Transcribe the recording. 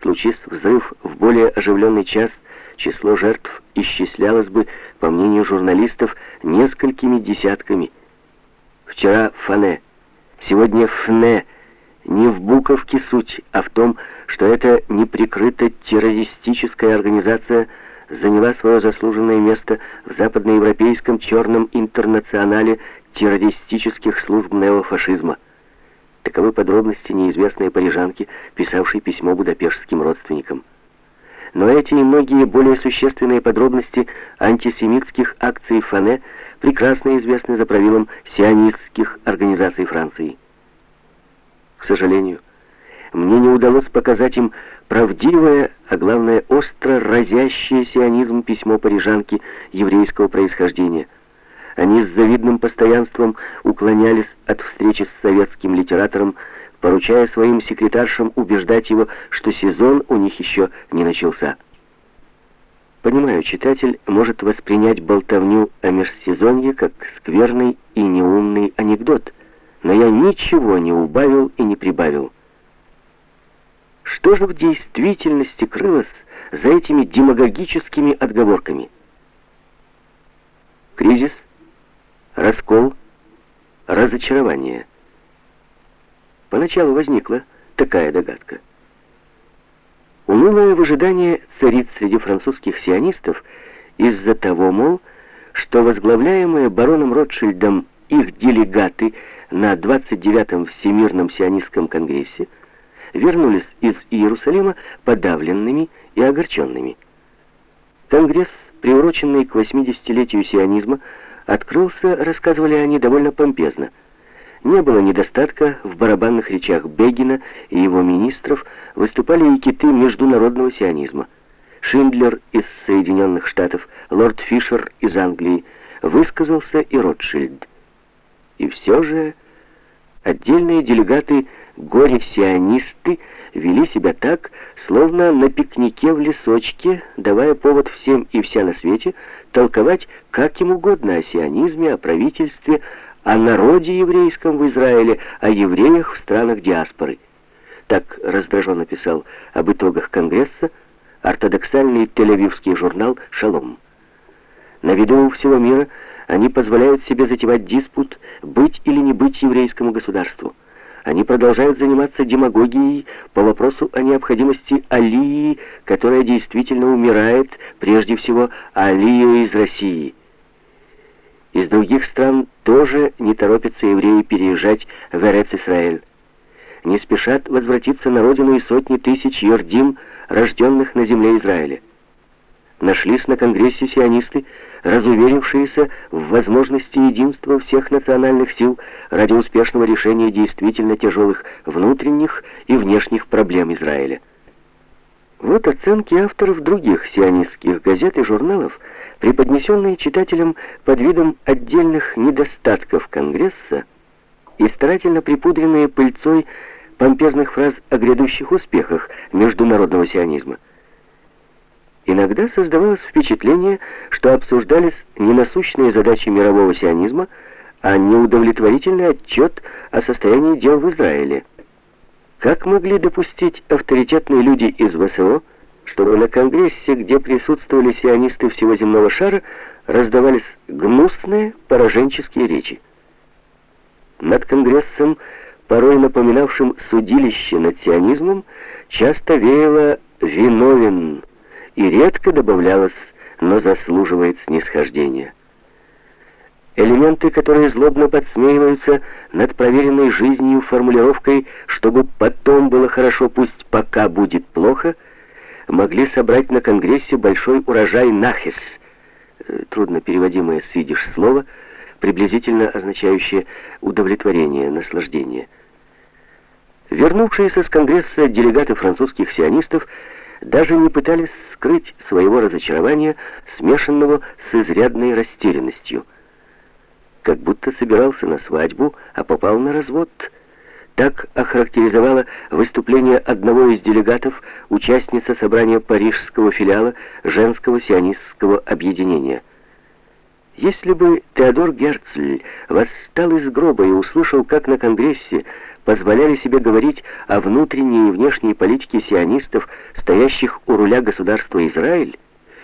Случись взрыв в более оживленный час, число жертв исчислялось бы, по мнению журналистов, несколькими десятками. Вчера Фане, сегодня Фне. Не в буковке суть, а в том, что эта неприкрыто террористическая организация заняла свое заслуженное место в западноевропейском черном интернационале террористических служб неофашизма. Таковы подробности неизвестной парижанки, писавшей письмо будапештским родственникам. Но эти и многие более существенные подробности антисемитских акций Фане прекрасно известны за правилом сионистских организаций Франции. К сожалению, мне не удалось показать им правдивое, а главное, остро разящее сионизм письмо парижанки еврейского происхождения. Они с завидным постоянством уклонялись от встречи с советским литератором, поручая своим секретаршам убеждать его, что сезон у них еще не начался. Понимаю, читатель может воспринять болтовню о межсезонье как скверный и неумный анекдот, но я ничего не убавил и не прибавил. Что же в действительности крылось за этими демагогическими отговорками? Кризис, раскол, разочарование. Поначалу возникла такая догадка. Унылое выжидание царит среди французских сионистов из-за того, мол, что возглавляемые бароном Ротшильдом их делегаты на 29-м Всемирном сионистском конгрессе вернулись из Иерусалима подавленными и огорченными. Конгресс, приуроченный к 80-летию сионизма, открылся, рассказывали они, довольно помпезно. Не было недостатка в барабанных речах Бегина и его министров, выступали и киты международного сионизма. Шиндлер из Соединенных Штатов, лорд Фишер из Англии, высказался и Ротшильд. И все же отдельные делегаты горе-сионисты вели себя так, словно на пикнике в лесочке, давая повод всем и вся на свете толковать как им угодно о сионизме, о правительстве, о народе еврейском в Израиле, о евреях в странах диаспоры. Так раздраженно писал об итогах Конгресса ортодоксальный тель-авивский журнал «Шалом». На виду у всего мира они позволяют себе затевать диспут, быть или не быть еврейскому государству. Они продолжают заниматься демагогией по вопросу о необходимости алии, которая действительно умирает, прежде всего алия из России. Из других стран тоже не торопятся евреи переезжать в Эрец-Исраэль. Не спешат возвратиться на родину и сотни тысяч юрдим, рожденных на земле Израиля нашлись на Конгрессе сионисты, разуверившиеся в возможности единства всех национальных сил ради успешного решения действительно тяжелых внутренних и внешних проблем Израиля. Вот оценки авторов других сионистских газет и журналов, преподнесенные читателям под видом отдельных недостатков Конгресса и старательно припудренные пыльцой помпезных фраз о грядущих успехах международного сионизма. Иногда создавалось впечатление, что обсуждались не насущные задачи мирового сионизма, а неудовлетворительный отчет о состоянии дел в Израиле. Как могли допустить авторитетные люди из ВСО, чтобы на Конгрессе, где присутствовали сионисты всего земного шара, раздавались гнусные пораженческие речи? Над Конгрессом, порой напоминавшим судилище над сионизмом, часто веяло «виновен», и редко добавлялось, но заслуживает снисхождения. Элементы, которые злобно подсмеиваются над проверенной жизнью формулировкой «чтобы потом было хорошо, пусть пока будет плохо», могли собрать на Конгрессе большой урожай нахис, э, трудно переводимое с идиш слово, приблизительно означающее удовлетворение, наслаждение. Вернувшиеся с Конгресса делегаты французских сионистов даже не пытались скрыть своего разочарования, смешанного с изрядной растерянностью. Как будто собирался на свадьбу, а попал на развод. Так охарактеризовала выступление одного из делегатов, участница собрания парижского филиала женского сионистского объединения. Если бы Теодор Герцль восстал из гроба и услышал, как на Конгрессе позволяли себе говорить о внутренней и внешней политике сионистов, стоящих у руля государства Израиль,